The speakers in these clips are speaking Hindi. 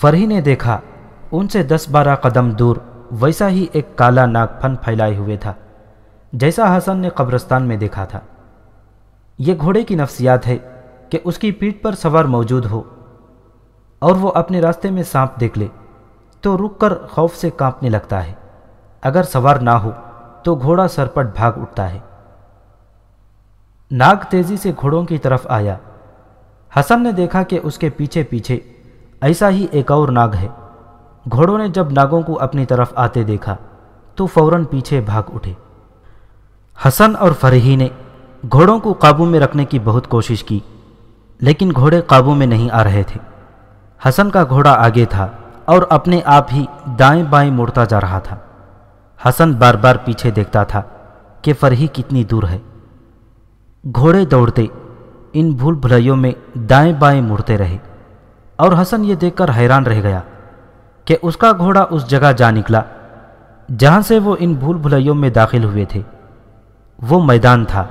फरही ने देखा, उनसे दस बारह कदम दूर वैसा ही एक काला नाग फन फैलाए हुए था, जैसा हसन ने कब्रस्तान में देखा था। यह घोड़े की नफ्सियात है कि उसकी पीठ पर सवार मौजूद हो और वो अपने रास्ते में सांप देख ले तो रुककर खौफ से कांपने लगता है। अगर सवार ना हो तो घोड़ा सरपट भाग उठता है। नाग तेज़ी से घोड़ों की तरफ़ आया। हसन ने देखा कि उसके पीछे पीछे ऐसा ही एक और नाग है। घोड़ों ने जब नागों को अपनी तरफ़ आते देखा तो फ़ौरन पीछे भाग उठे। हसन और फरही ने घोड़ों को काबू में रखने की बहुत कोशिश की, लेकिन घोड़े काबू में नहीं आ रहे थे। हसन का घोड़ा आगे था और अपने आप ही दाएँ बाएँ मुड़ता जा रहा था। हसन बार बार पीछे देखता था कि फरही कितनी दूर है। घोड़े दौड़ते इन भूल भुलैयों में दाएँ बाएँ मुड़ते रहे। और हसन ये देखकर हैरान रह गया कि उसका घोड़ा उस जगह जा निकला, जहाँ से वो इन भूल भुलैयों में दाखिल हुए थे। वो मैदान था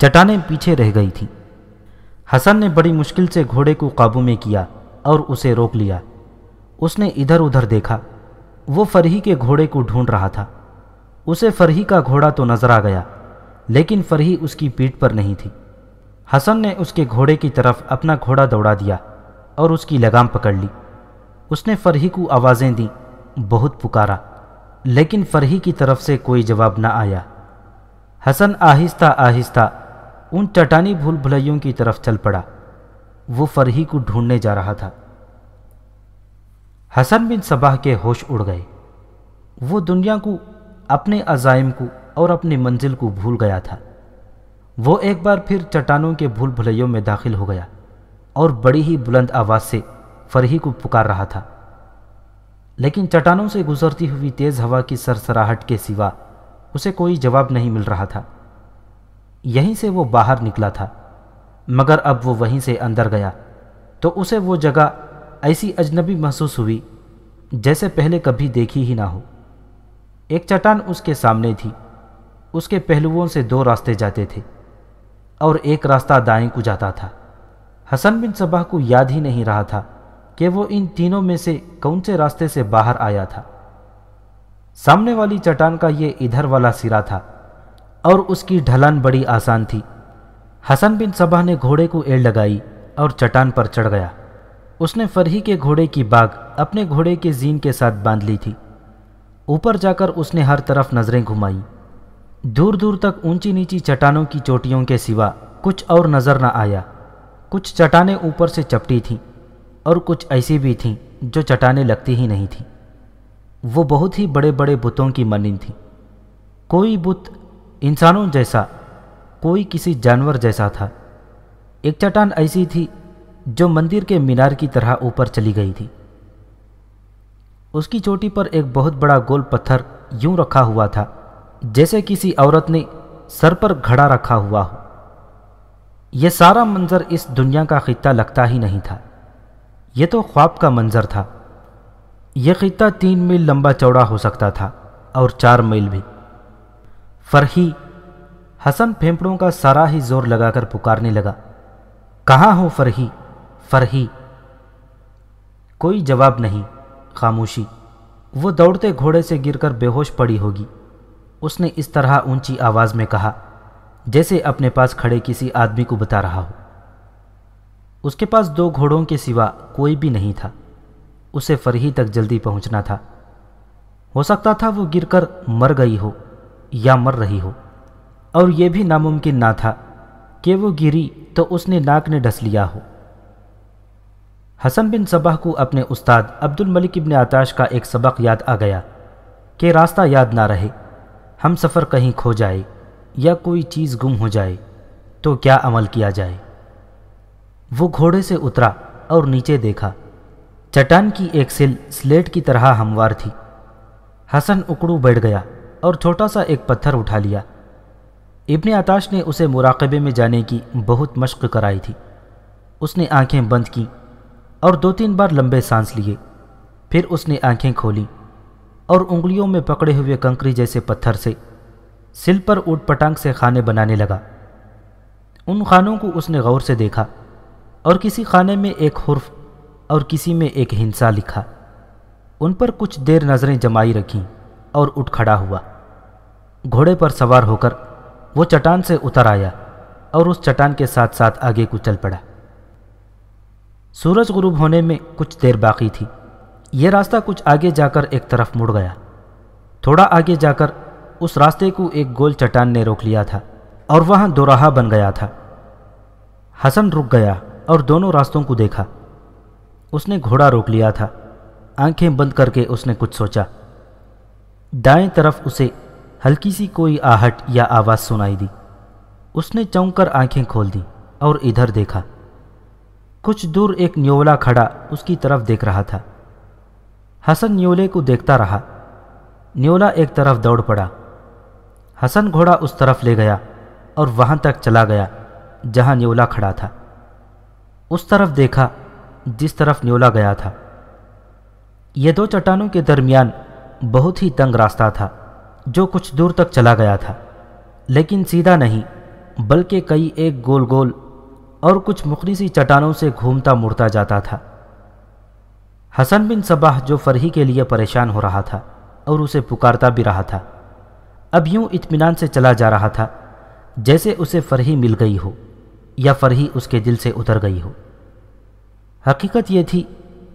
चटाने पीछे रह गई थी। हसन ने बड़ी मुश्किल से घोड़े को काबू में किया और उसे रोक लिया। उसने इधर उधर देखा, वो फरही के घोड़े को ढूंढ रहा था। उसे फरही का घोड़ा तो नज़र आ गया, लेकिन फरही उसकी पीठ पर नहीं थी। हसन ने उसके घोड़े की तरफ़ अपना घोड़ा दौड़ा दिया। और उसकी लगाम पकड़ ली। उसने फरही को आवाज़ें दी, बहुत पुकारा, लेकिन फरही की तरफ़ से कोई जवाब ना आया। हसन आहिस्ता आहिस्ता उन चटानी भूल भुलैयों की तरफ़ चल पड़ा। वो फरही को ढूँढने जा रहा था। हसन बिन सबाह के होश उड़ गए। वो दुनिया को, अपने अजाइम को और अपनी मंजिल को भूल गया था। वो एक बार फिर चट्टानों के भूल भुलैयों में दाखिल हो गया। और बड़ी ही बुलंद आवाज़ से फरही को पुकार रहा था। लेकिन चट्टानों से गुजरती हुई तेज़ हवा की सरसराहट के सिवा उसे कोई जवाब नहीं मिल रहा था। यहीं से वो बाहर निकला था, मगर अब वो वहीं से अंदर गया तो उसे वो जगह ऐसी अजनबी महसूस हुई, जैसे पहले कभी देखी ही ना हो। एक चट्टान उसके सामने थी, उसके पहलुओं से दो रास्ते जाते थे, और एक रास्ता दाएँ को जाता था। हसन बिन सबाह को याद ही नहीं रहा था कि वो इन तीनों में से कौन से रास्ते से बाहर आया था। सामने वाली चट्टान का ये इधर वाला सिरा था और उसकी ढलान बड़ी आसान थी। हसन बिन सबाह ने घोड़े को एड़ लगाई और चट्टान पर चढ़ गया। उसने फरही के घोड़े की बाग अपने घोड़े के जीन के साथ बाँध ली थी। ऊपर जाकर उसने हर तरफ़ नज़रें घुमाई। दूर दूर तक ऊँची नीची चट्टानों की चोटियों के सिवा कुछ और नज़र न आया। कुछ चट्टानें ऊपर से चपटी थीं और कुछ ऐसी भी थीं जो चटाने लगती ही नहीं थीं। वो बहुत ही बड़े बड़े बुतों की मनिन थी। कोई बुत इंसानों जैसा, कोई किसी जानवर जैसा था। एक चट्टान ऐसी थी जो मंदिर के मीनार की तरह ऊपर चली गई थी। उसकी चोटी पर एक बहुत बड़ा गोल पत्थर यूँ रखा हुआ था, जैसे किसी औरत ने सर पर घड़ा रखा हुआ हो। यह सारा मंजर इस दुनिया का खिता लगता ही नहीं था। यह तो ख्वाब का मंजर था। यह खिता तीन मील लंबा चौड़ा हो सकता था और चार मील भी। फरही हसन फेंफड़ों का सारा ही ज़ोर लगाकर पुकारने लगा। कहाँ हो फरही? फरही। कोई जवाब नहीं, खामोशी। वो दौड़ते घोड़े से गिरकर बेहोश पड़ी होगी। उसने इस तरह ऊँची आवाज़ में कहा जैसे अपने पास खड़े किसी आदमी को बता रहा हो। उसके पास दो घोड़ों के सिवा कोई भी नहीं था। उसे फरही तक जल्दी पहुँचना था। हो सकता था वो गिरकर मर गई हो या मर रही हो। और यह भी नामुमकिन ना था कि वो गिरी तो उसने नाक ने डस लिया हो। हसन बिन सबाह को अपने उस्ताद अब्दुल मलिक इब्न आताश का एक सबक याद आ गया कि रास्ता याद ना रहे, हम सफ़र कहीं खो जाए। या कोई चीज़ गुम हो जाए तो क्या अमल किया जाए? वो घोड़े से उतरा और नीचे देखा। चट्टान की एक सिल स्लेट की तरह हमवार थी। हसन उकड़ू बैठ गया और छोटा सा एक पत्थर उठा लिया। इब्ने आताश ने उसे मुराकबे में जाने की बहुत मश्क कराई थी। उसने आँखें बंद की और दो तीन बार लंबे सांस लिए। फिर उसने आँखें खोली और उंगलियों में पकड़े हुए कंकरी जैसे पत्थर से सिल पर ऊट पटांग से खाने बनाने लगा। उन खानों को उसने गौर से देखा और किसी खाने में एक हर्फ और किसी में एक हिंसा लिखा। उन पर कुछ देर नज़रें जमाई रखीं और उठ खड़ा हुआ। घोड़े पर सवार होकर वो चट्टान से उतर आया और उस चट्टान के साथ साथ आगे को चल पड़ा। सूरज गुरूब होने में कुछ देर बाकी थी। यह रास्ता कुछ आगे जाकर एक तरफ़ मुड़ गया। थोड़ा आगे जाकर उस रास्ते को एक गोल चट्टान ने रोक लिया था और वहाँ दोराहा बन गया था। हसन रुक गया और दोनों रास्तों को देखा। उसने घोड़ा रोक लिया था। आँखें बंद करके उसने कुछ सोचा। दाएँ तरफ़ उसे हल्की सी कोई आहट या आवाज़ सुनाई दी। उसने चौंक कर आँखें खोल दी और इधर देखा। कुछ दूर एक न्योला खड़ा उसकी तरफ़ देख रहा था। हसन न्योले को देखता रहा। न्योला एक तरफ़ दौड़ पड़ा। हसन घोड़ा उस तरफ़ ले गया और वहाँ तक चला गया, जहाँ न्योला खड़ा था। उस तरफ़ देखा, जिस तरफ़ न्योला गया था। ये दो चट्टानों के दरमियान बहुत ही तंग रास्ता था, जो कुछ दूर तक चला गया था। लेकिन सीधा नहीं, बल्कि कई एक गोल गोल और कुछ मुखलिसी चट्टानों से घूमता मुड़ता जाता था। हसन बिन सबाह जो फरही के लिए परेशान हो रहा था और उसे पुकारता भी रहा था। अब यूँ इत्मीनान से चला जा रहा था, जैसे उसे फरही मिल गई हो, या फरही उसके दिल से उतर गई हो। हकीकत यह थी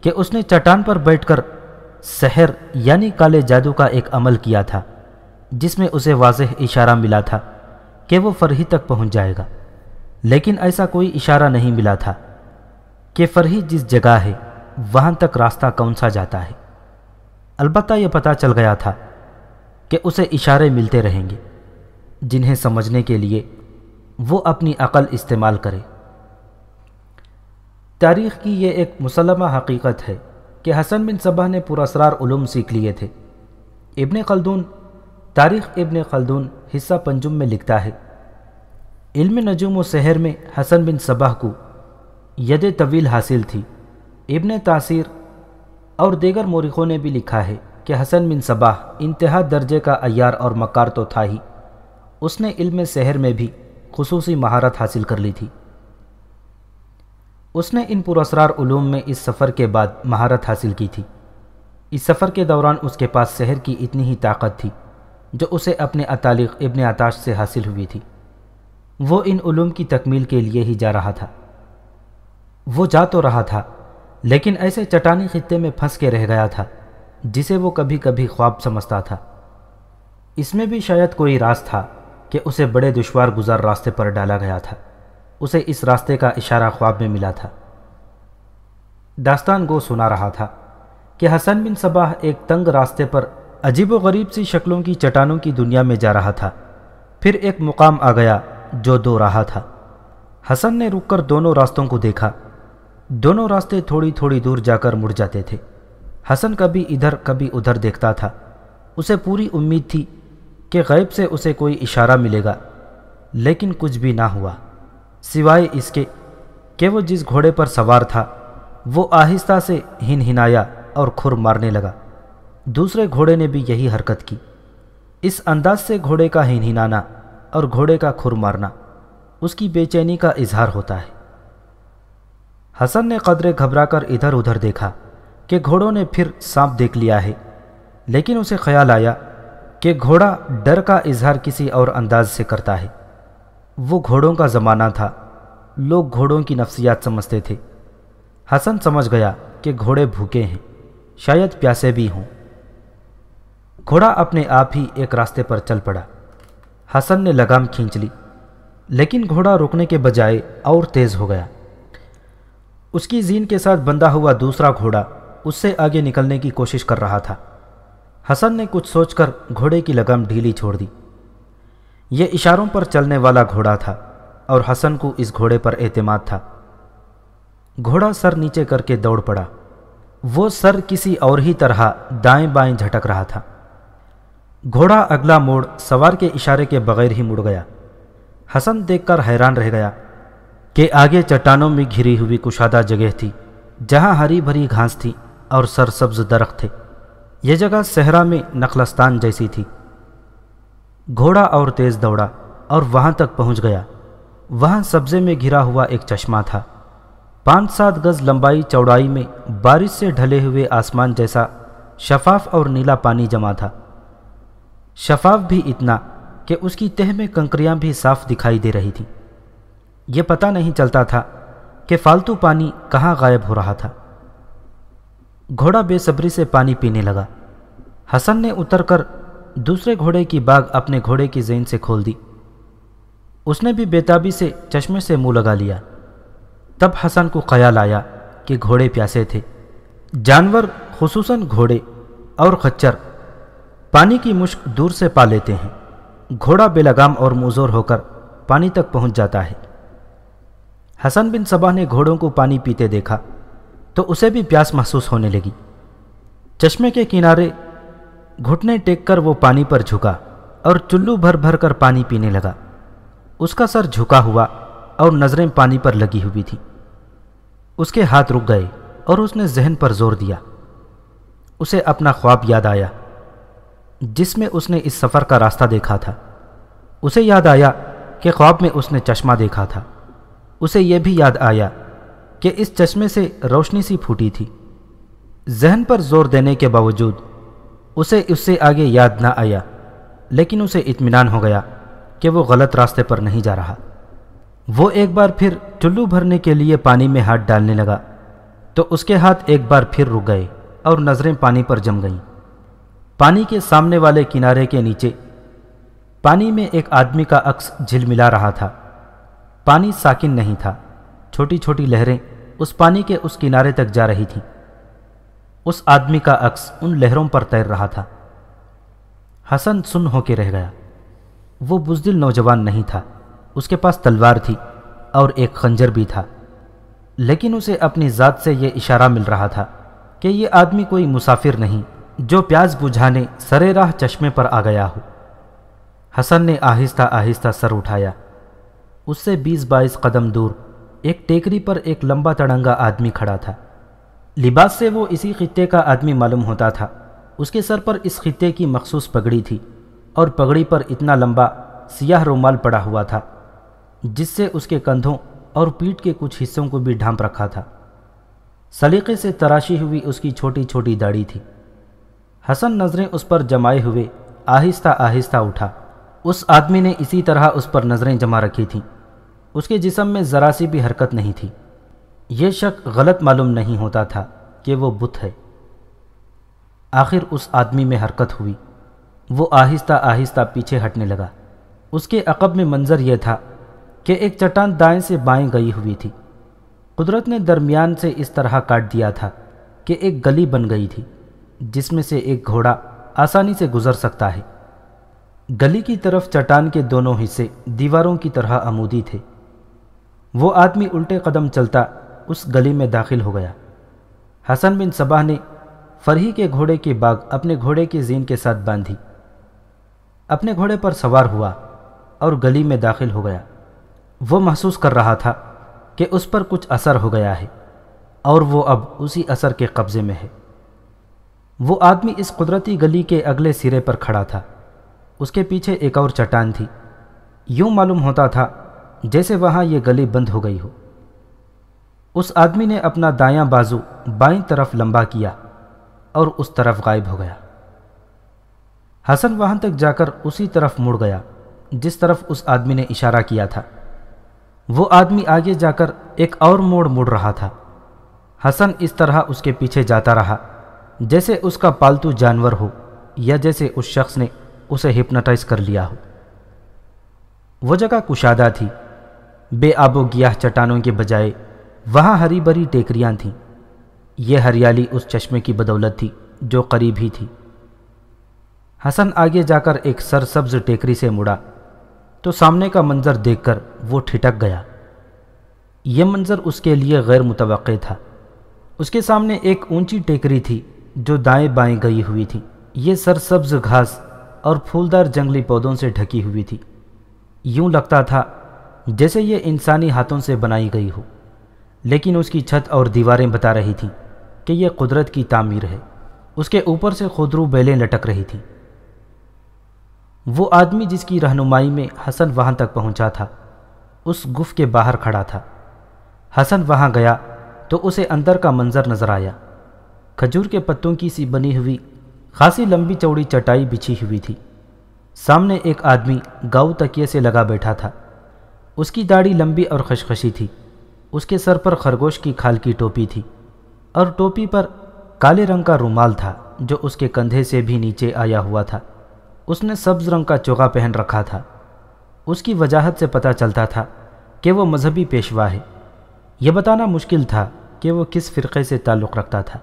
कि उसने चट्टान पर बैठकर सहर यानी काले जादू का एक अमल किया था, जिसमें उसे वाजह इशारा मिला था कि वो फरही तक पहुँच जाएगा। लेकिन ऐसा कोई इशारा नहीं मिला था कि फरही जिस जगह है, वहाँ तक रास्ता कौन सा जाता है। अलबत्ता यह पता चल गया था कि उसे इशारे मिलते रहेंगे, जिन्हें समझने के लिए वो अपनी अकल इस्तेमाल करे। तारीख़ की यह एक मुसलमा हकीकत है कि हसन बिन सबा ने पुरसरार उलूम सीख लिए थे। इब्न खलदून, तारीख़ इब्न खलदून हिस्सा पंजुम में लिखता है, इल्म नजूम व शहर में हसन बिन सबाह को यद तवील हासिल थी। इबन तासीर और देगर मोरिखों ने भी लिखा है कि हसन बिन सबाह इंतहा दर्जे का अयार और मकार तो था ही। उसने इल्म शहर में भी खसूसी महारत हासिल कर ली थी। उसने इन पुरसरार उलूम में इस सफ़र के बाद महारत हासिल की थी। इस सफ़र के दौरान उसके पास शहर की इतनी ही ताकत थी, जो उसे अपने अतालिक इब्न आताश से हासिल हुई थी। वो इन उलूम की तकमील के लिए ही जा रहा था। वो जा तो रहा था, लेकिन ऐसे चटानी खत्े में फंस के रह गया था। जिसे वो कभी कभी ख्वाब समझता था। इसमें भी शायद कोई राज था कि उसे बड़े दुशवार गुजार रास्ते पर डाला गया था। उसे इस रास्ते का इशारा ख्वाब में मिला था। दास्तान गो सुना रहा था कि हसन बिन सबाह एक तंग रास्ते पर अजीब गरीब सी शक्लों की चट्टानों की दुनिया में जा रहा था। फिर एक मुकाम आ गया जो दो रहा था। हसन ने रुककर दोनों रास्तों को देखा। दोनों रास्ते थोड़ी थोड़ी दूर जाकर मुड़ जाते थे। हसन कभी इधर, कभी उधर देखता था। उसे पूरी उम्मीद थी कि गैब से उसे कोई इशारा मिलेगा, लेकिन कुछ भी ना हुआ। सिवाय इसके कि वो जिस घोड़े पर सवार था, वो आहिस्ता से हिन हिनाया और खुर मारने लगा। दूसरे घोड़े ने भी यही हरकत की। इस अंदाज से घोड़े का हिन हिनाना और घोड़े का खुर मारना, उसकी बेचैनी का इजहार होता है। हसन ने कदरे घबराकर इधर उधर देखा। कि घोड़ों ने फिर सांप देख लिया है। लेकिन उसे ख्याल आया कि घोड़ा डर का इजहार किसी और अंदाज से करता है। वो घोड़ों का ज़माना था। लोग घोड़ों की नफ्सियात समझते थे। हसन समझ गया कि घोड़े भूखे हैं। शायद प्यासे भी हों। घोड़ा अपने आप ही एक रास्ते पर चल पड़ा। हसन ने लगाम खींच ली। लेकिन घोड़ा रुकने के बजाय और तेज़ हो गया। उसकी जीन के साथ बंधा हुआ दूसरा घोड़ा उससे आगे निकलने की कोशिश कर रहा था। हसन ने कुछ सोचकर घोड़े की लगाम ढीली छोड़ दी। यह इशारों पर चलने वाला घोड़ा था और हसन को इस घोड़े पर एतमाद था। घोड़ा सर नीचे करके दौड़ पड़ा। वो सर किसी और ही तरह दाएँ बाएँ झटक रहा था। घोड़ा अगला मोड़ सवार के इशारे के बगैर ही मुड़ गया। हसन देखकर हैरान रह गया कि आगे चट्टानों में घिरी हुई कुशादा जगह थी, जहाँ हरी भरी घास थी। और सरसब्ज दरख्त थे। यह जगह सहरा में नखलस्तान जैसी थी। घोड़ा और तेज दौड़ा और वहाँ तक पहुँच गया। वहाँ सब्जे में घिरा हुआ एक चश्मा था। पाँच सात गज लंबाई चौड़ाई में बारिश से ढले हुए आसमान जैसा शफाफ और नीला पानी जमा था। शफाफ भी इतना कि उसकी तह में कंकरियाँ भी साफ़ दिखाई दे रही थीं। यह पता नहीं चलता था कि फालतू पानी कहाँ गायब हो रहा था। घोड़ा बेसब्री से पानी पीने लगा। हसन ने उतरकर दूसरे घोड़े की बाग अपने घोड़े की जेन से खोल दी। उसने भी बेताबी से चश्मे से मुँह लगा लिया। तब हसन को ख्याल आया कि घोड़े प्यासे थे। जानवर खसूस घोड़े और खच्चर, पानी की मुश्क दूर से पा लेते हैं। घोड़ा बेलगाम और मुजोर होकर पानी तक पहुँच जाता है। हसन बिन सबा ने घोड़ों को पानी पीते देखा। तो उसे भी प्यास महसूस होने लगी। चश्मे के किनारे घुटने टेक कर वो पानी पर झुका और चुल्लू भर भर कर पानी पीने लगा। उसका सर झुका हुआ और नज़रें पानी पर लगी हुई थी। उसके हाथ रुक गए और उसने जहन पर ज़ोर दिया। उसे अपना ख्वाब याद आया, जिसमें उसने इस सफ़र का रास्ता देखा था। उसे याद आया कि ख्वाब में उसने चश्मा देखा था। उसे यह भी याद आया कि इस चश्मे से रोशनी सी फूटी थी। जहन पर ज़ोर देने के बावजूद उसे उससे आगे याद ना आया, लेकिन उसे इत्मीनान हो गया कि वो गलत रास्ते पर नहीं जा रहा। वो एक बार फिर चुल्लू भरने के लिए पानी में हाथ डालने लगा तो उसके हाथ एक बार फिर रुक गए और नज़रें पानी पर जम गईं। पानी के सामने वाले किनारे के नीचे पानी में एक आदमी का अक्स झिलमिला रहा था। पानी साकिन नहीं था। छोटी छोटी लहरें उस पानी के उस किनारे तक जा रही थीं। उस आदमी का अक्स उन लहरों पर तैर रहा था। हसन सुन होके रह गया। वो बुजदिल नौजवान नहीं था। उसके पास तलवार थी और एक खंजर भी था। लेकिन उसे अपनी ज़ात से यह इशारा मिल रहा था कि यह आदमी कोई मुसाफिर नहीं, जो प्याज बुझाने सरे राह चश्मे पर आ गया हो। हसन ने आहिस्ता आहिस्ता सर उठाया। उससे बीस बाईस कदम दूर एक टेकरी पर एक लंबा तड़ंगा आदमी खड़ा था। लिबास से वो इसी खत्े का आदमी मालूम होता था। उसके सर पर इस खत्े की मखसूस पगड़ी थी और पगड़ी पर इतना लंबा, सियाह रुमाल पड़ा हुआ था, जिससे उसके कंधों और पीठ के कुछ हिस्सों को भी ढांप रखा था। सलीके से तराशी हुई उसकी छोटी छोटी दाढ़ी थी। हसन नज़रें उस पर जमाए हुए आहिस्ता आहिस्ता उठा। उस आदमी ने इसी तरह उस पर नज़रें जमा रखी थीं। उसके जिसम में ज़रा सी भी हरकत नहीं थी। यह शक गलत मालूम नहीं होता था कि वो बुत है। आखिर उस आदमी में हरकत हुई। वो आहिस्ता आहिस्ता पीछे हटने लगा। उसके अकब में मंजर यह था कि एक चट्टान दाएँ से बाएँ गई हुई थी। कुदरत ने दरमियान से इस तरह काट दिया था कि एक गली बन गई थी, जिसमें से एक घोड़ा आसानी से गुजर सकता है। गली की तरफ़ चट्टान के दोनों हिस्से दीवारों की तरह आमूदी थे। वो आदमी उल्टे कदम चलता उस गली में दाखिल हो गया। हसन बिन सबाह ने फरही के घोड़े की बाग अपने घोड़े की जीन के साथ बांधी। अपने घोड़े पर सवार हुआ और गली में दाखिल हो गया। वो महसूस कर रहा था कि उस पर कुछ असर हो गया है और वो अब उसी असर के कब्ज़े में है। वो आदमी इस कुदरती गली के अगले सिरे पर खड़ा था। उसके पीछे एक और चट्टान थी। यूँ मालूम होता था जैसे वहाँ ये गली बंद हो गई हो। उस आदमी ने अपना दायां बाजू बाईं तरफ़ लंबा किया और उस तरफ़ गायब हो गया। हसन वहाँ तक जाकर उसी तरफ़ मुड़ गया, जिस तरफ़ उस आदमी ने इशारा किया था। वो आदमी आगे जाकर एक और मोड़ मुड़ रहा था। हसन इस तरह उसके पीछे जाता रहा, जैसे उसका पालतू जानवर हो, या जैसे उस शख्स ने उसे हिप्नोटाइज कर लिया हो। वो जगह कुशादा थी बेआबो गियाह चट्टानों के बजाय वहाँ हरी भरी टेकरियाँ थीं। ये हरियाली उस चश्मे की बदौलत थी, जो करीब ही थी। हसन आगे जाकर एक सरसब्ज टेकरी से मुड़ा तो सामने का मंजर देखकर वो ठिटक गया। यह मंजर उसके लिए गैर मुतव था। उसके सामने एक ऊँची टेकरी थी, जो दाएँ बाएँ गई हुई थी। ये सरसब्ज घास और फूलदार जंगली पौधों से ढकी हुई थी। यूँ लगता था जैसे ये इंसानी हाथों से बनाई गई हो। लेकिन उसकी छत और दीवारें बता रही थीं कि यह कुदरत की तामीर है। उसके ऊपर से खुदरू बेलें लटक रही थीं। वो आदमी जिसकी रहनुमाई में हसन वहाँ तक पहुँचा था, उस गुफ के बाहर खड़ा था। हसन वहाँ गया तो उसे अंदर का मंजर नज़र आया। खजूर के पत्तों की सी बनी हुई, खासी लंबी चौड़ी चटाई बिछी हुई थी। सामने एक आदमी गाऊ तकिए से लगा बैठा था। उसकी दाढ़ी लंबी और खशखशी थी। उसके सर पर खरगोश की खाल की टोपी थी और टोपी पर काले रंग का रुमाल था, जो उसके कंधे से भी नीचे आया हुआ था। उसने सब्ज रंग का चोगा पहन रखा था। उसकी वजाहत से पता चलता था कि वो मजहबी पेशवा है। यह बताना मुश्किल था कि वो किस फ़िरक़े से ताल्लुक़ रखता था।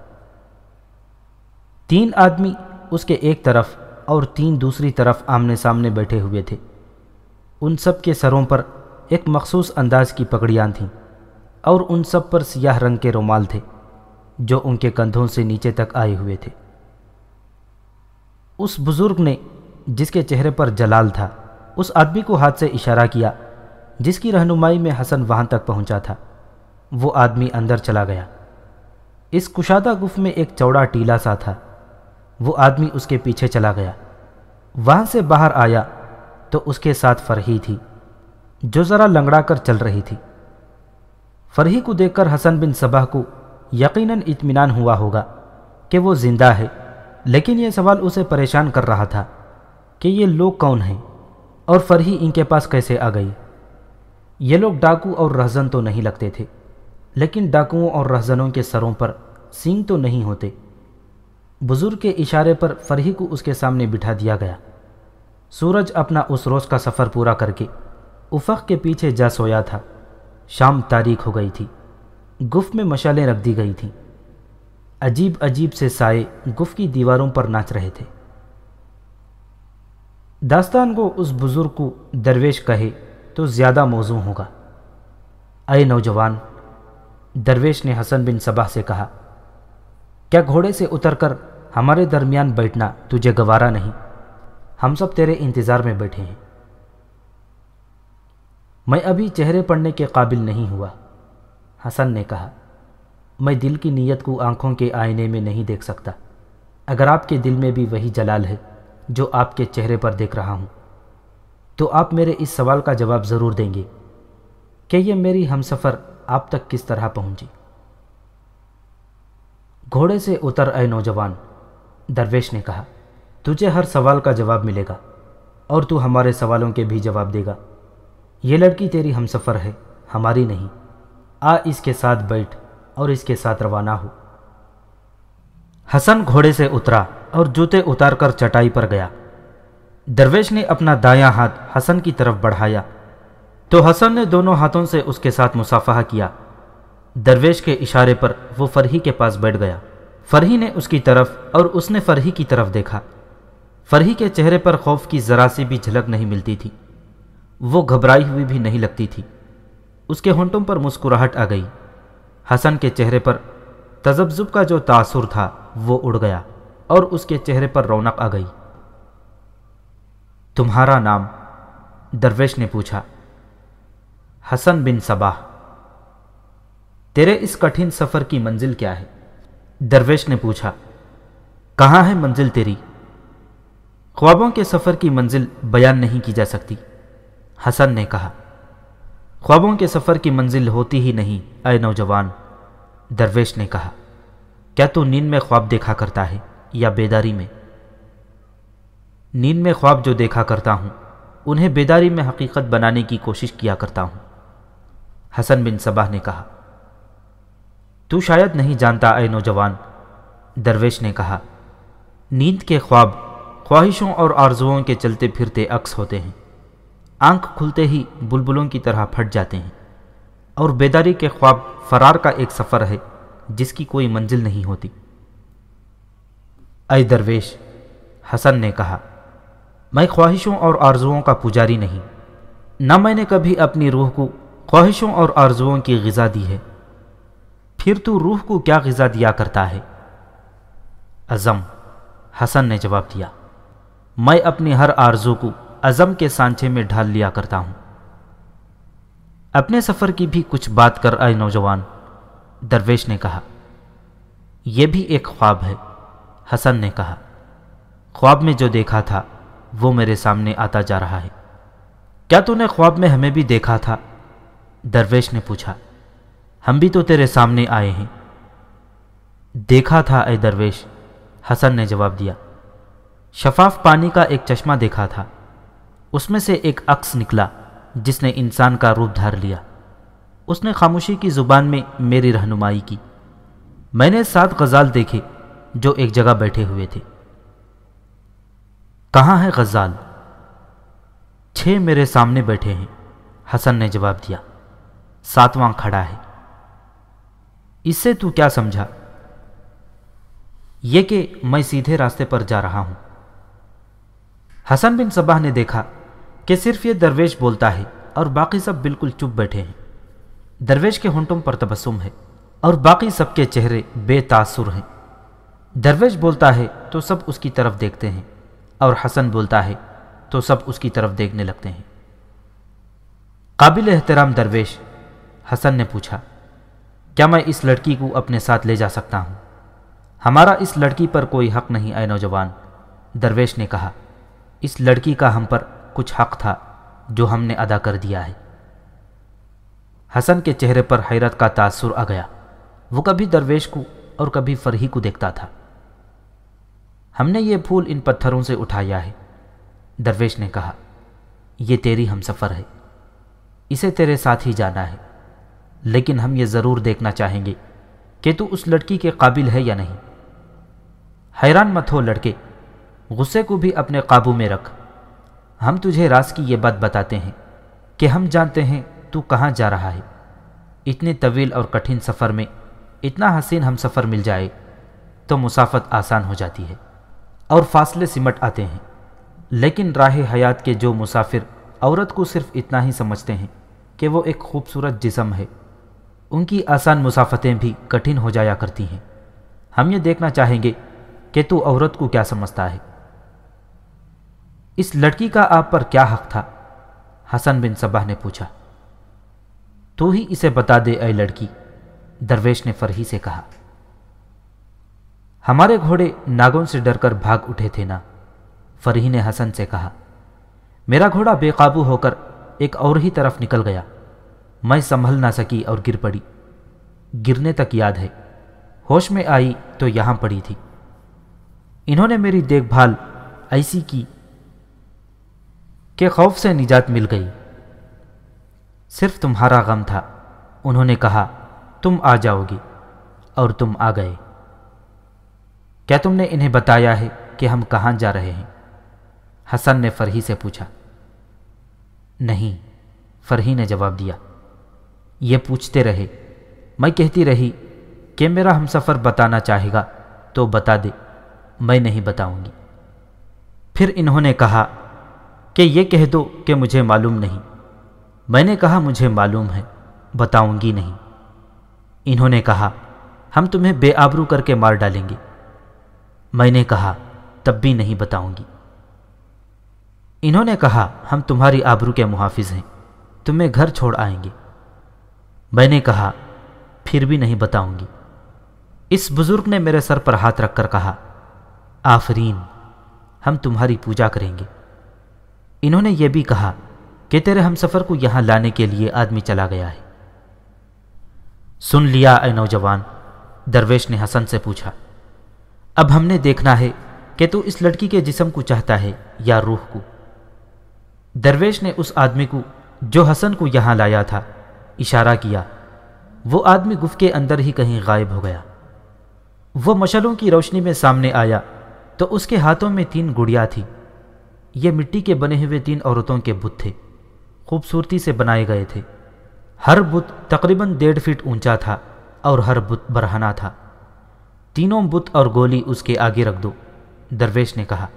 तीन आदमी उसके एक तरफ़ और तीन दूसरी तरफ़ आमने सामने बैठे हुए थे। उन सब के सरों पर एक मखसूस अंदाज की पगड़ियाँ थीं और उन सब पर सियाह रंग के रुमाल थे, जो उनके कंधों से नीचे तक आए हुए थे। उस बुज़ुर्ग ने, जिसके चेहरे पर जलाल था, उस आदमी को हाथ से इशारा किया, जिसकी रहनुमाई में हसन वहाँ तक पहुँचा था। वो आदमी अंदर चला गया। इस कुशादा गुफ में एक चौड़ा टीला सा था। वो आदमी उसके पीछे चला गया। वहाँ से बाहर आया तो उसके साथ फरही थी। जो ज़रा लंगड़ा कर चल रही थी। फरही को देखकर हसन बिन सबाह को यकीनन इत्मीनान हुआ होगा कि वो ज़िंदा है, लेकिन यह सवाल उसे परेशान कर रहा था कि ये लोग कौन हैं और फरही इनके पास कैसे आ गई। ये लोग डाकू और रहजन तो नहीं लगते थे, लेकिन डाकुओं और रहजनों के सरों पर सींग तो नहीं होते। बुज़ुर्ग के इशारे पर फरही को उसके सामने बिठा दिया गया। सूरज अपना उस रोज़ का सफ़र पूरा करके उफ़क के पीछे जा सोया था। शाम तारीख हो गई थी। गुफ में मशालें रख दी गई थीं। अजीब अजीब से साए गुफ की दीवारों पर नाच रहे थे। दास्तान को उस बुज़ुर्ग को दरवेश कहे तो ज़्यादा मौजू होगा। अय नौजवान, दरवेश ने हसन बिन सबाह से कहा, क्या घोड़े से उतरकर हमारे दरमियान बैठना तुझे गवारा नहीं? हम सब तेरे इंतज़ार में बैठे हैं। मैं अभी चेहरे पढ़ने के काबिल नहीं हुआ। हसन ने कहा, मैं दिल की नीयत को आँखों के आईने में नहीं देख सकता। अगर आपके दिल में भी वही जलाल है, जो आपके चेहरे पर देख रहा हूँ तो आप मेरे इस सवाल का जवाब ज़रूर देंगे कि यह मेरी हमसफ़र आप तक किस तरह पहुँची? घोड़े से उतर आए नौजवान। दरवेश ने कहा, तुझे हर सवाल का जवाब मिलेगा और तू हमारे सवालों के भी जवाब देगा। ये लड़की तेरी हमसफ़र है, हमारी नहीं। आ इसके साथ बैठ और इसके साथ रवाना हो। हसन घोड़े से उतरा और जूते उतारकर चटाई पर गया। दरवेश ने अपना दायां हाथ हसन की तरफ़ बढ़ाया। तो हसन ने दोनों हाथों से उसके साथ मुसाफा किया। दरवेश के इशारे पर वो फरही के पास बैठ गया। फरही ने उसकी तरफ़ और उसने फरही की तरफ़ देखा। फरही के चेहरे पर खौफ की जरा सी भी झलक नहीं मिलती थी। वो घबराई हुई भी नहीं लगती थी। उसके होंठों पर मुस्कुराहट आ गई। हसन के चेहरे पर तजब्जुब का जो तासुर था, वो उड़ गया और उसके चेहरे पर रौनक आ गई। तुम्हारा नाम, दरवेश ने पूछा। हसन बिन सबाह, तेरे इस कठिन सफ़र की मंजिल क्या है? दरवेश ने पूछा। कहाँ है मंजिल तेरी? ख्वाबों के सफ़र की मंजिल बयान नहीं की जा सकती। हसन ने कहा, ख्वाबों के सफ़र की मंजिल होती ही नहीं अय नौजवान। दरवेश ने कहा, क्या तू नींद में ख्वाब देखा करता है या बेदारी में? नींद में ख्वाब जो देखा करता हूँ, उन्हें बेदारी में हकीकत बनाने की कोशिश किया करता हूँ। हसन बिन सबाह ने कहा, तू शायद नहीं जानता अय नौजवान। दरवेश ने कहा, नींद के ख्वाब ख्वाहिशों और आरजुओं के चलते फिरते अक्स होते हैं। आँख खुलते ही बुलबुलों की तरह फट जाते हैं और बेदारी के ख्वाब फरार का एक सफ़र है, जिसकी कोई मंजिल नहीं होती। अय दरवेश, हसन ने कहा, मैं ख्वाहिशों और आरजुओं का पुजारी नहीं। न मैंने कभी अपनी रूह को ख्वाहिशों और आरजुओं की गज़ा दी है। फिर तू रूह को क्या गज़ा दिया करता है? अज़म, हसन ने जवाब दिया, मैं अपनी हर आरज़ू को अज़म के सांचे में ढाल लिया करता हूँ। अपने सफ़र की भी कुछ बात कर आए नौजवान, दरवेश ने कहा। यह भी एक ख्वाब है, हसन ने कहा। ख्वाब में जो देखा था, वो मेरे सामने आता जा रहा है। क्या तूने ख्वाब में हमें भी देखा था? दरवेश ने पूछा। हम भी तो तेरे सामने आए हैं। देखा था ए दरवेश, हसन ने जवाब दिया। शफाफ पानी का एक चश्मा देखा था। उसमें से एक अक्स निकला, जिसने इंसान का रूप धार लिया। उसने खामोशी की ज़ुबान में मेरी रहनुमाई की। मैंने सात गजाल देखे, जो एक जगह बैठे हुए थे। कहाँ है गजाल? छह मेरे सामने बैठे हैं, हसन ने जवाब दिया। सातवां खड़ा है। इससे तू क्या समझा? यह कि मैं सीधे रास्ते पर जा रहा हूँ। हसन बिन सबाह ने देखा कि सिर्फ़ ये दरवेश बोलता है और बाकी सब बिल्कुल चुप बैठे हैं। दरवेश के होंठों पर तबस्सुम है और बाकी सबके चेहरे बेतासुर हैं। दरवेश बोलता है तो सब उसकी तरफ़ देखते हैं और हसन बोलता है तो सब उसकी तरफ़ देखने लगते हैं। काबिल एहतराम दरवेश, हसन ने पूछा, क्या मैं इस लड़की को अपने साथ ले जा सकता हूँ? हमारा इस लड़की पर कोई हक नहीं, आए नौजवान, दरवेश ने कहा। इस लड़की का हम पर कुछ हक था, जो हमने अदा कर दिया है। हसन के चेहरे पर हैरत का तासुर आ गया। वो कभी दरवेश को और कभी फरही को देखता था। हमने ये फूल इन पत्थरों से उठाया है। दरवेश ने कहा यह तेरी हम सफ़र है। इसे तेरे साथ ही जाना है। लेकिन हम ये ज़रूर देखना चाहेंगे कि तू उस लड़की के काबिल है या नहीं। हैरान मत हो लड़के। गुस्से को भी अपने काबू में रख। हम तुझे रास की ये बात बताते हैं कि हम जानते हैं तू कहाँ जा रहा है। इतने तवील और कठिन सफ़र में इतना हसीन हम सफ़र मिल जाए तो मुसाफत आसान हो जाती है और फासले सिमट आते हैं। लेकिन राह हयात के जो मुसाफिर औरत को सिर्फ़ इतना ही समझते हैं कि वो एक खूबसूरत जिसम है, उनकी आसान मुसाफतें भी कठिन हो जाया करती हैं। हम ये देखना चाहेंगे कि तू औरत को क्या समझता है। इस लड़की का आप पर क्या हक था? हसन बिन सबाह ने पूछा। तू ही इसे बता दे, ऐ लड़की, दरवेश ने फरही से कहा। हमारे घोड़े नागों से डरकर भाग उठे थे ना, फरही ने हसन से कहा। मेरा घोड़ा बेकाबू होकर एक और ही तरफ़ निकल गया। मैं संभल ना सकी और गिर पड़ी। गिरने तक याद है, होश में आई तो यहाँ पड़ी थी। इन्होंने मेरी देखभाल ऐसी की कि खौफ से निजात मिल गई। सिर्फ़ तुम्हारा गम था। उन्होंने कहा, तुम आ जाओगी और तुम आ गए। क्या तुमने इन्हें बताया है कि हम कहाँ जा रहे हैं? हसन ने फरही से पूछा। नहीं, फरही ने जवाब दिया। ये पूछते रहे। मैं कहती रही कि मेरा हम सफ़र बताना चाहेगा तो बता दे, मैं नहीं बताऊँगी। फिर इन्होंने कहा कि ये कह दो कि मुझे मालूम नहीं। मैंने कहा, मुझे मालूम है, बताऊँगी नहीं। इन्होंने कहा, हम तुम्हें बेआबरू करके मार डालेंगे। मैंने कहा, तब भी नहीं बताऊँगी। इन्होंने कहा, हम तुम्हारी आबरू के मुहाफिज हैं, तुम्हें घर छोड़ आएँगे। मैंने कहा, फिर भी नहीं बताऊँगी। इस बुज़ुर्ग ने मेरे सर पर हाथ रखकर कहा, आफरीन, हम तुम्हारी पूजा करेंगे। इन्होंने यह भी कहा कि तेरे हम सफ़र को यहाँ लाने के लिए आदमी चला गया है। सुन लिया ए नौजवान, दरवेश ने हसन से पूछा। अब हमने देखना है कि तू इस लड़की के जिसम को चाहता है या रूह को। दरवेश ने उस आदमी को, जो हसन को यहाँ लाया था, इशारा किया। वो आदमी गुफ के अंदर ही कहीं गायब हो गया। वो मशलों की रोशनी में सामने आया तो उसके हाथों में तीन गुड़िया थी। ये मिट्टी के बने हुए तीन औरतों के बुत थे। खूबसूरती से बनाए गए थे। हर बुत तकरीबन डेढ़ फीट ऊँचा था और हर बुत बरहना था। तीनों बुत और गोली उसके आगे रख दो, दरवेश ने कहा।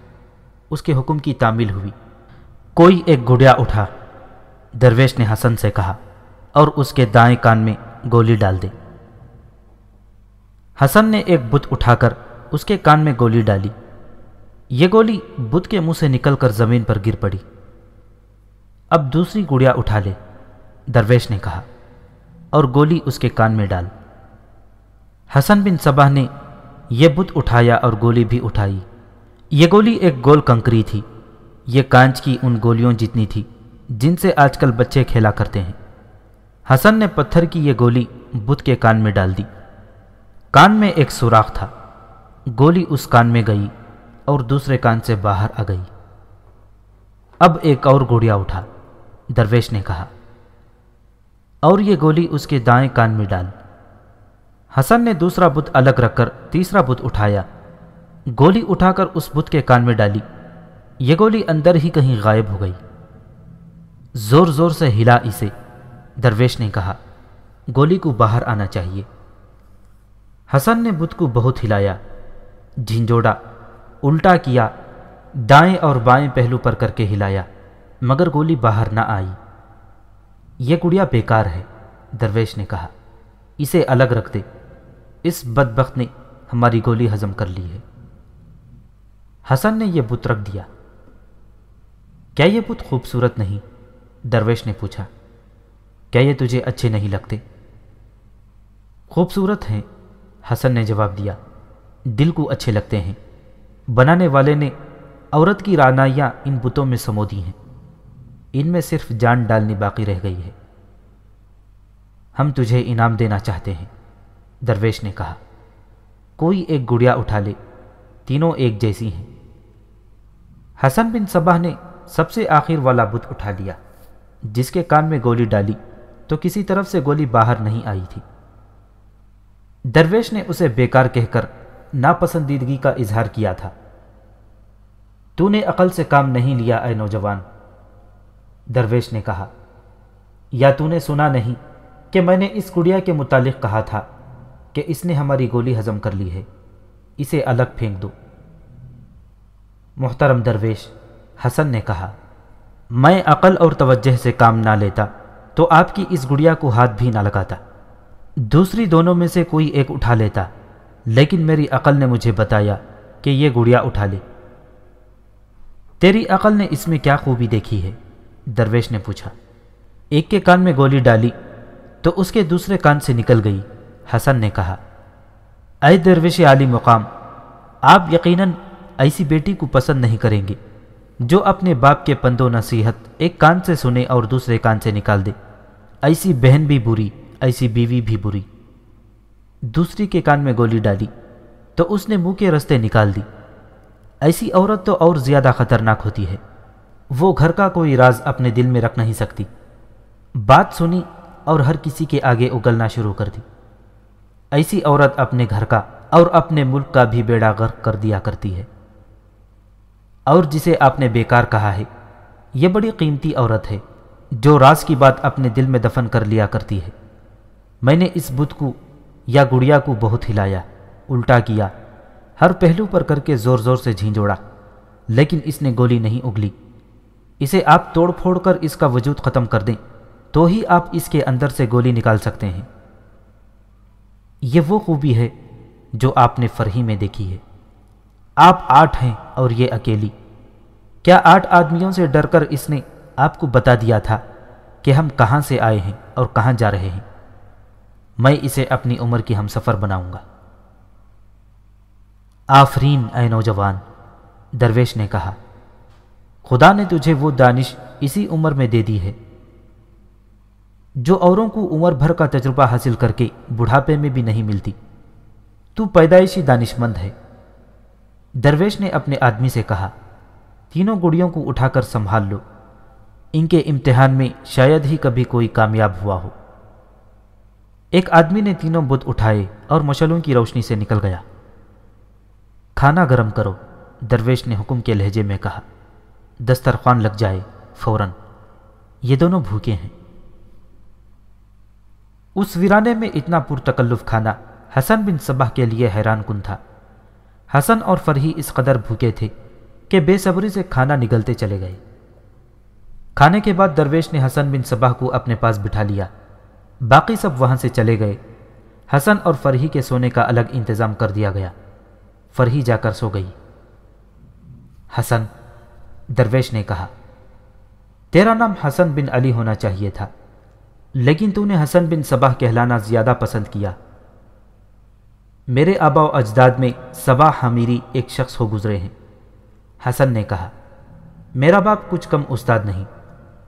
उसके हुक्म की तामील हुई। कोई एक गुड़िया उठा, दरवेश ने हसन से कहा और उसके दाएँ कान में गोली डाल दे। हसन ने एक बुत उठाकर उसके कान में गोली डाली। ये गोली बुत के मुँह से निकलकर ज़मीन पर गिर पड़ी। अब दूसरी गुड़िया उठा ले, दरवेश ने कहा, और गोली उसके कान में डाल। हसन बिन सबाह ने यह बुत उठाया और गोली भी उठाई। ये गोली एक गोल कंकरी थी, ये कांच की उन गोलियों जितनी थी, जिनसे आजकल बच्चे खेला करते हैं। हसन ने पत्थर की यह गोली बुत के कान में डाल दी। कान में एक सुराख था, गोली उस कान में गई और दूसरे कान से बाहर आ गई। अब एक और गोड़िया उठा। दरवेश ने कहा, और ये गोली उसके दाएँ कान में डाल। हसन ने दूसरा बुत अलग रखकर तीसरा बुत उठाया। गोली उठाकर उस बुत के कान में डाली। ये गोली अंदर ही कहीं गायब हो गई। ज़ोर ज़ोर से हिला इसे। दरवेश ने कहा, गोली को बाहर आना चाहिए। हसन ने बुत को बहुत हिलाया। झिंझोड़ा उल्टा किया, दाएँ और बाएँ पहलू पर करके हिलाया, मगर गोली बाहर ना आई। यह गुड़िया बेकार है, दरवेश ने कहा। इसे अलग रख दे। इस बदबख्त ने हमारी गोली हजम कर ली है। हसन ने यह बुत रख दिया। क्या यह बुत खूबसूरत नहीं? दरवेश ने पूछा। क्या ये तुझे अच्छे नहीं लगते? खूबसूरत हैं, हसन ने जवाब दिया। दिल को अच्छे लगते हैं। बनाने वाले ने औरत की रानाइयाँ इन बुतों में समो दी हैं। इनमें सिर्फ़ जान डालनी बाकी रह गई है। हम तुझे इनाम देना चाहते हैं, दरवेश ने कहा। कोई एक गुड़िया उठा ले, तीनों एक जैसी हैं। हसन बिन सबाह ने सबसे आखिर वाला बुत उठा लिया, जिसके कान में गोली डाली तो किसी तरफ़ से गोली बाहर नहीं आई थी। दरवेश ने उसे बेकार कहकर नापसंदीदगी का इजहार किया था। तूने अकल से काम नहीं लिया ए नौजवान, दरवेश ने कहा। या तूने सुना नहीं कि मैंने इस कुड़िया के मुतालिक कहा था कि इसने हमारी गोली हजम कर ली है, इसे अलग फेंक दो। मोहतरम दरवेश, हसन ने कहा, मैं अकल और तवज्जह से काम ना लेता तो आपकी इस गुड़िया को हाथ भी ना लगाता। दूसरी दोनों में से कोई एक उठा लेता लेकिन मेरी अकल ने मुझे बताया कि यह गुड़िया उठा ले। तेरी अकल ने इसमें क्या खूबी देखी है? दरवेश ने पूछा। एक के कान में गोली डाली तो उसके दूसरे कान से निकल गई, हसन ने कहा। अय दरवेश आली मुकाम, आप यकीनन ऐसी बेटी को पसंद नहीं करेंगे, जो अपने बाप के पंदो नसीहत एक कान से सुने और दूसरे कान से निकाल दे। ऐसी बहन भी बुरी, ऐसी बीवी भी बुरी। दूसरी के कान में गोली डाली तो उसने मुँह के रस्ते निकाल दी। ऐसी औरत तो और ज़्यादा खतरनाक होती है। वो घर का कोई राज अपने दिल में रख नहीं सकती। बात सुनी और हर किसी के आगे उगलना शुरू कर दी। ऐसी औरत अपने घर का और अपने मुल्क का भी बेड़ा गर्क कर दिया करती है। और जिसे आपने बेकार कहा है यह बड़ी कीमती औरत है, जो राज की बात अपने दिल में दफन कर लिया करती है। मैंने इस बुत को या गुड़िया को बहुत हिलाया, उल्टा किया, हर पहलू पर करके ज़ोर ज़ोर से झींझोड़ा, लेकिन इसने गोली नहीं उगली। इसे आप तोड़ फोड़ कर इसका वजूद ख़त्म कर दें तो ही आप इसके अंदर से गोली निकाल सकते हैं। यह वो खूबी है जो आपने फरही में देखी है। आप आठ हैं और ये अकेली। क्या आठ आदमियों से डरकर इसने आपको बता दिया था कि हम कहाँ से आए हैं और कहाँ जा रहे हैं? मैं इसे अपनी उम्र की हम सफ़र बनाऊँगा। आफरीन ए नौजवान, दरवेश ने कहा, खुदा ने तुझे वो दानिश इसी उम्र में दे दी है, जो औरों को उम्र भर का तजुर्बा हासिल करके बुढ़ापे में भी नहीं मिलती। तू पैदाइशी दानिशमंद है। दरवेश ने अपने आदमी से कहा, तीनों गुड़ियों को उठाकर संभाल लो। इनके इम्तिहान में शायद ही कभी कोई कामयाब हुआ हो। एक आदमी ने तीनों बुत उठाए और मशलों की रोशनी से निकल गया। खाना गरम करो, दरवेश ने हुक्म के लहजे में कहा। दस्तरखान लग जाए, फ़ौरन। ये दोनों भूखे हैं। उस वीराने में इतना पुरतकल्लुफ खाना हसन बिन सबाह के लिए हैरान कन था। हसन और फरही इस कदर भूखे थे कि बेसब्री से खाना निगलते चले गए। खाने के बाद दरवेश ने हसन बिन सबाह को अपने पास बिठा लिया। बाकी सब वहाँ से चले गए। हसन और फरही के सोने का अलग इंतज़ाम कर दिया गया। फरही जाकर सो गई। हसन, दरवेश ने कहा, तेरा नाम हसन बिन अली होना चाहिए था, लेकिन तूने हसन बिन सबाह कहलाना ज़्यादा पसंद किया। मेरे आबा अजदाद में सबाह हमीरी एक शख्स हो गुजरे हैं। हसन ने कहा, मेरा बाप कुछ कम उस्ताद नहीं,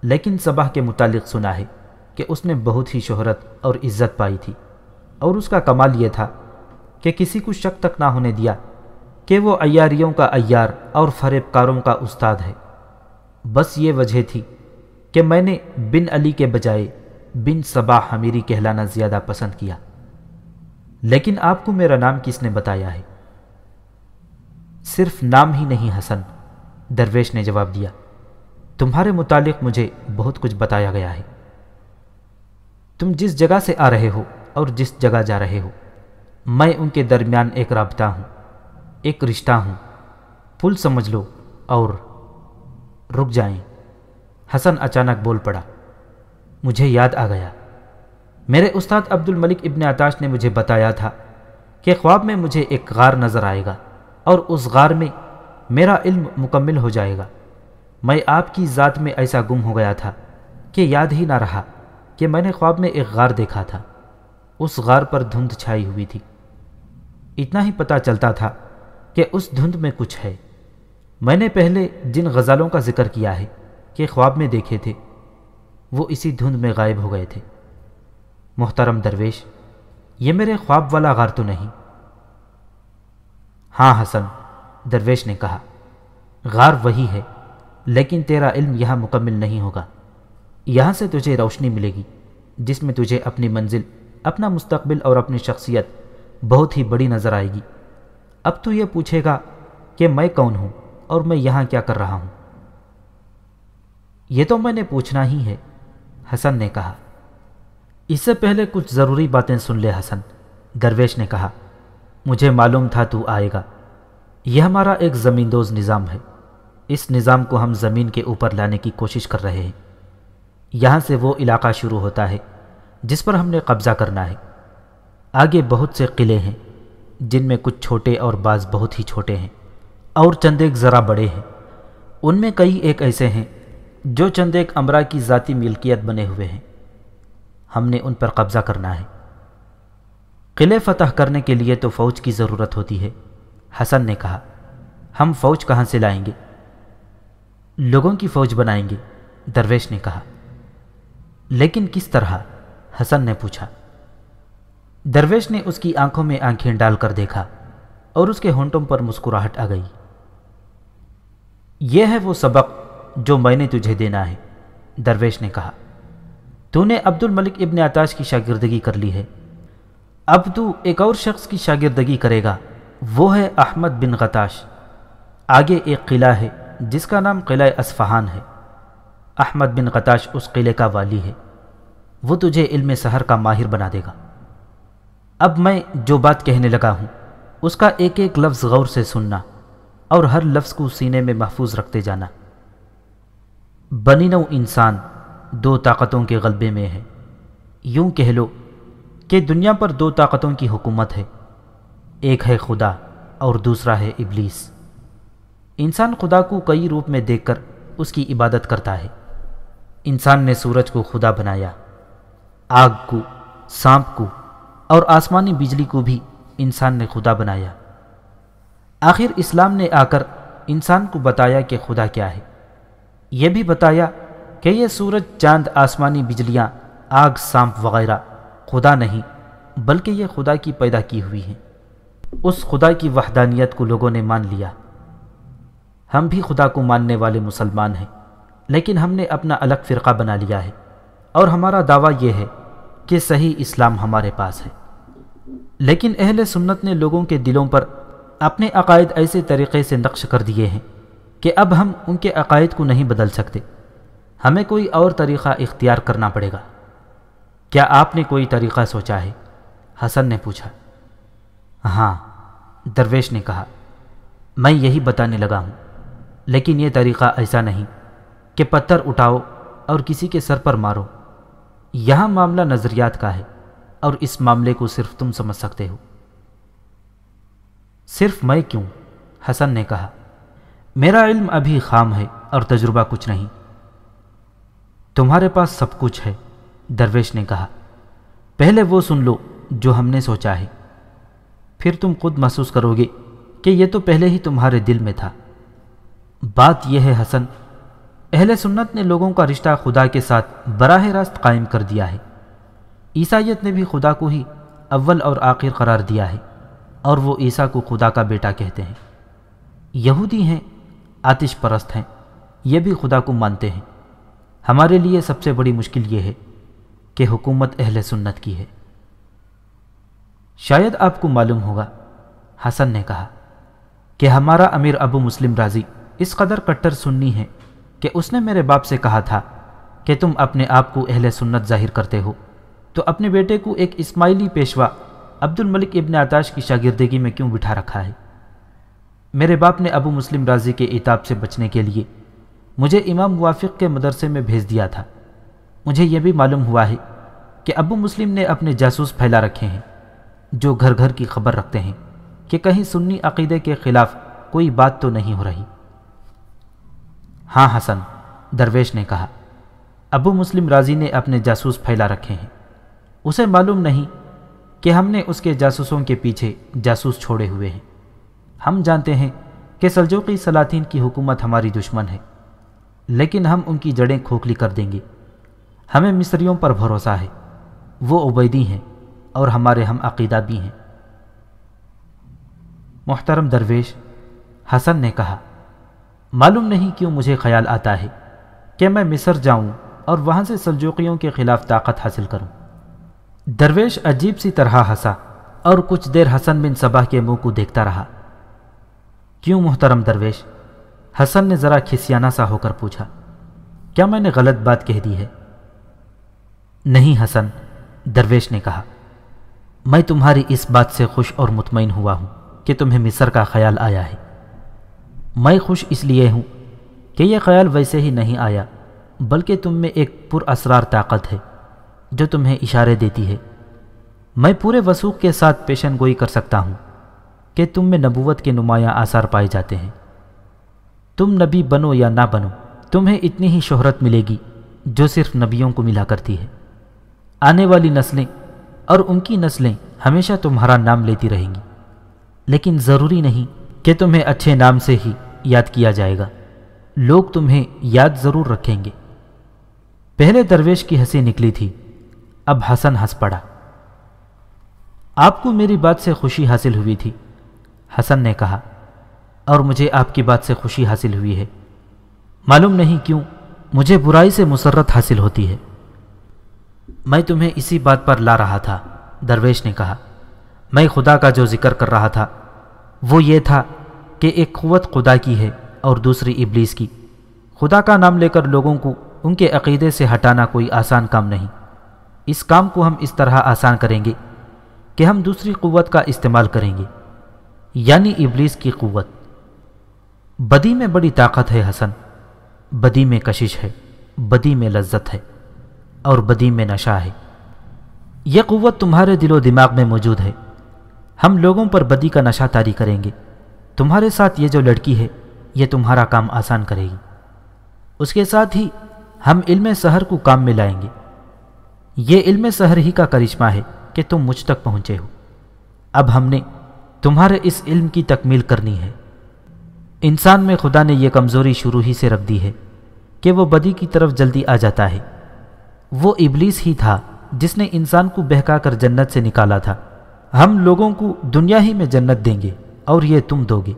लेकिन सबाह के मुतालिक सुना है। कि उसने बहुत ही शोहरत और इज़्ज़त पाई थी और उसका कमाल यह था कि किसी को शक तक ना होने दिया कि वो अयारियों का अयार और फरेबकारों का उस्ताद है। बस ये वजह थी कि मैंने बिन अली के बजाय बिन सबा हमीरी कहलाना ज़्यादा पसंद किया। लेकिन आपको मेरा नाम किसने बताया है? सिर्फ़ नाम ही नहीं, हसन, दरवेश ने जवाब दिया। तुम्हारे मुतालिक मुझे बहुत कुछ बताया गया है। तुम जिस जगह से आ रहे हो और जिस जगह जा रहे हो, मैं उनके दरमियान एक रबता हूँ, एक रिश्ता हूँ। पुल समझ लो और रुक जाएँ। हसन अचानक बोल पड़ा, मुझे याद आ गया। मेरे उस्ताद अब्दुल मलिक इब्न आताश ने मुझे बताया था कि ख्वाब में मुझे एक गार नज़र आएगा और उस गार में मेरा इल्म मुकम्मल हो जाएगा। मैं आपकी ज़ात में ऐसा गुम हो गया था कि याद ही ना रहा। कि मैंने ख्वाब में एक गार देखा था। उस गार पर धुंध छाई हुई थी। इतना ही पता चलता था कि उस धुंध में कुछ है। मैंने पहले जिन गज़लों का ज़िक्र किया है कि ख्वाब में देखे थे, वो इसी धुंध में गायब हो गए थे। मोहतरम दरवेश, ये मेरे ख्वाब वाला गार तो नहीं। हाँ हसन, दरवेश ने कहा, गार वही है, लेकिन तेरा इल्म यहाँ मुकम्मल नहीं होगा। यहाँ से तुझे रोशनी मिलेगी, जिसमें तुझे अपनी मंजिल, अपना मुस्तकबिल और अपनी शख्सियत बहुत ही बड़ी नज़र आएगी। अब तू ये पूछेगा कि मैं कौन हूँ और मैं यहाँ क्या कर रहा हूँ? यह तो मैंने पूछना ही है, हसन ने कहा। इससे पहले कुछ ज़रूरी बातें सुन ले, हसन, दरवेश ने कहा। मुझे मालूम था तू आएगा। यह हमारा एक ज़मींदोज निज़ाम है। इस निज़ाम को हम ज़मीन के ऊपर लाने की कोशिश कर रहे हैं। यहाँ से वो इलाका शुरू होता है, जिस पर हमने कब्ज़ा करना है। आगे बहुत से किले हैं, जिनमें कुछ छोटे और बाज़ बहुत ही छोटे हैं, और चंद एक ज़रा बड़े हैं। उनमें कई एक ऐसे हैं, जो चंद एक अमरा की ज़ाती मिल्कियत बने हुए हैं। हमने उन पर कब्ज़ा करना है। किले फतह करने के लिए तो फ़ौज की ज़रूरत होती है, हसन ने कहा। हम फ़ौज कहाँ से लाएँगे? लोगों की फ़ौज बनाएँगे, दरवेश ने कहा। लेकिन किस तरह? हसन ने पूछा। दरवेश ने उसकी आँखों में आँखें डालकर देखा और उसके होंठों पर मुस्कुराहट आ गई। यह है वो सबक जो मैंने तुझे देना है, दरवेश ने कहा। तूने अब्दुल मलिक इब्न आताश की शागिर्दगी कर ली है। अब तू एक और शख्स की शागिर्दगी करेगा, वो है अहमद बिन गताश। आगे एक किला है, जिसका नाम किला असफ़हान है। अहमद बिन गताश उस किले का वाली है। वो तुझे इल्म सहर का माहिर बना देगा। अब मैं जो बात कहने लगा हूँ, उसका एक एक लफ्ज़ गौर से सुनना और हर लफ्ज़ को सीने में महफूज रखते जाना। बनी नौ इंसान दो ताकतों के गलबे में है। यूँ कह लो कि दुनिया पर दो ताकतों की हुकूमत है, एक है खुदा और दूसरा है इबलीस। इंसान खुदा को कई रूप में देखकर उसकी इबादत करता है। इंसान ने सूरज को खुदा बनाया, आग को, सांप को और आसमानी बिजली को भी इंसान ने खुदा बनाया। आखिर इस्लाम ने आकर इंसान को बताया कि खुदा क्या है। यह भी बताया कि यह सूरज, चाँद, आसमानी बिजलियाँ, आग, सांप वगैरह खुदा नहीं, बल्कि यह खुदा की पैदा की हुई हैं। उस खुदा की वहदानियत को लोगों ने मान लिया। हम भी खुदा को मानने वाले मुसलमान हैं। लेकिन हमने अपना अलग फ़िरका बना लिया है। और हमारा दावा यह है कि सही इस्लाम हमारे पास है। लेकिन अहल सुन्नत ने लोगों के दिलों पर अपने अकायद ऐसे तरीक़े से नक्श कर दिए हैं कि अब हम उनके अकायद को नहीं बदल सकते। हमें कोई और तरीक़ा इख्तियार करना पड़ेगा। क्या आपने कोई तरीक़ा सोचा है? हसन ने पूछा। हाँ दरवेश ने कहा, मैं यही बताने लगा हूँ, लेकिन यह तरीक़ा ऐसा नहीं कि पत्थर उठाओ और किसी के सर पर मारो। यहाँ मामला नज़रियात का है और इस मामले को सिर्फ़ तुम समझ सकते हो। सिर्फ़ मैं क्यों? हसन ने कहा, मेरा इल्म अभी खाम है और तजुर्बा कुछ नहीं। तुम्हारे पास सब कुछ है, दरवेश ने कहा। पहले वो सुन लो जो हमने सोचा है। फिर तुम खुद महसूस करोगे कि यह तो पहले ही तुम्हारे दिल में था। बात यह है हसन अहल सुन्नत ने लोगों का रिश्ता खुदा के साथ बराह रास्त कायम कर दिया है। ईसाइत ने भी खुदा को ही अव्वल और आखिर करार दिया है और वो ईसा को खुदा का बेटा कहते हैं। यहूदी हैं, आतिश परस्त हैं, ये भी खुदा को मानते हैं। हमारे लिए सबसे बड़ी मुश्किल ये है कि हुकूमत अहल सुन्नत की है। शायद आपको मालूम होगा, हसन ने कहा कि हमारा अमीर अबू मुस्लिम राज़ी इस कदर कट्टर सुन्नी है कि उसने मेरे बाप से कहा था कि तुम अपने आप को अहल सुन्नत ज़ाहिर करते हो। तो अपने बेटे को एक इस्माइली पेशवा अब्दुल मलिक इब्न आताश की शागिर्दगी में क्यों बिठा रखा है? मेरे बाप ने अबू मुस्लिम राज़ी के इताब से बचने के लिए मुझे इमाम मुआफ़ के मदरसे में भेज दिया था। मुझे यह भी मालूम हुआ है कि अबू मुस्लिम ने अपने जासूस फैला रखे हैं, जो घर घर की खबर रखते हैं कि कहीं सुन्नी अकीदे के ख़िलाफ़ कोई बात तो नहीं हो रही। हाँ हसन, दरवेश ने कहा, अबू मुस्लिम राज़ी ने अपने जासूस फैला रखे हैं। उसे मालूम नहीं कि हमने उसके जासूसों के पीछे जासूस छोड़े हुए हैं। हम जानते हैं कि सलजोकी सलातीन की हुकूमत हमारी दुश्मन है, लेकिन हम उनकी जड़ें खोखली कर देंगे। हमें मिस्रियों पर भरोसा है। वो उबैदी हैं और हमारे हम अकीदा भी हैं। मोहतरम दरवेश, हसन ने कहा मालूम नहीं क्यों मुझे ख्याल आता है कि मैं मिस्र जाऊँ और वहाँ से सलजोकियों के खिलाफ ताकत हासिल करूँ। दरवेश अजीब सी तरह हंसा और कुछ देर हसन बिन सबाह के मुँह को देखता रहा। क्यों मोहतरम दरवेश? हसन ने ज़रा खिसियाना सा होकर पूछा, क्या मैंने गलत बात कह दी है? नहीं हसन, दरवेश ने कहा, मैं तुम्हारी इस बात से खुश और मुतमिन हुआ हूँ कि तुम्हें मिस्र का ख्याल आया है। मैं खुश इसलिए हूँ कि यह ख्याल वैसे ही नहीं आया, बल्कि तुम में एक पुरअसरार ताकत है, जो तुम्हें इशारे देती है। मैं पूरे वसूख के साथ पेशन गोई कर सकता हूँ कि तुम में नबूवत के नुमाया आसार पाए जाते हैं। तुम नबी बनो या ना बनो, तुम्हें इतनी ही शोहरत मिलेगी, जो सिर्फ़ नबियों को मिला करती है। आने वाली नस्लें और उनकी नस्लें हमेशा तुम्हारा नाम लेती रहेंगी, लेकिन ज़रूरी नहीं कि तुम्हें अच्छे नाम से ही याद किया जाएगा। लोग तुम्हें याद ज़रूर रखेंगे। पहले दरवेश की हँसी निकली थी। अब हसन हंस पड़ा। आपको मेरी बात से खुशी हासिल हुई थी, हसन ने कहा, और मुझे आपकी बात से खुशी हासिल हुई है। मालूम नहीं क्यों, मुझे बुराई से मुसरत हासिल होती है। मैं तुम्हें इसी बात पर ला रहा था, दरवेश ने कहा। मैं खुदा का जो ज़िक्र कर रहा था वो ये था कि एक क़वत खुदा की है और दूसरी इबलीस की। खुदा का नाम लेकर लोगों को उनके अकीदे से हटाना कोई आसान काम नहीं। इस काम को हम इस तरह आसान करेंगे कि हम दूसरी क़वत का इस्तेमाल करेंगे, यानी इबलीस की क़वत। बदी में बड़ी ताकत है हसन, बदी में कशिश है, बदी में लज्जत है और बदी में नशा है। यह क़वत तुम्हारे दिलो दिमाग में मौजूद है। हम लोगों पर बदी का नशा तारी करेंगे। तुम्हारे साथ ये जो लड़की है, ये तुम्हारा काम आसान करेगी। उसके साथ ही हम इल्म सहर को काम में लाएँगे। ये इल्म सहर ही का करिश्मा है कि तुम मुझ तक पहुँचे हो। अब हमने तुम्हारे इस इल्म की तकमील करनी है। इंसान में खुदा ने यह कमज़ोरी शुरू ही से रख दी है कि वो बदी की तरफ़ जल्दी आ जाता है। वो इबलीस ही था जिसने इंसान को बहकाकर जन्नत से निकाला था। हम लोगों को दुनिया ही में जन्नत देंगे और ये तुम दोगे।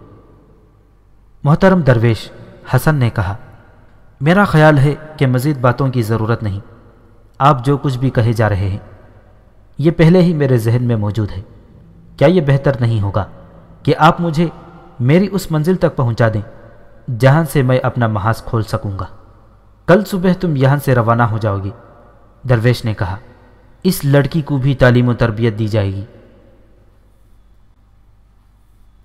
मोहतरम दरवेश, हसन ने कहा, मेरा ख्याल है कि मज़ीद बातों की ज़रूरत नहीं। आप जो कुछ भी कहे जा रहे हैं, ये पहले ही मेरे जहन में मौजूद है। क्या यह बेहतर नहीं होगा कि आप मुझे मेरी उस मंजिल तक पहुँचा दें, जहाँ से मैं अपना महाज खोल सकूँगा? कल सुबह तुम यहाँ से रवाना हो जाओगी, दरवेश ने कहा। इस लड़की को भी तालीम तरबियत दी जाएगी।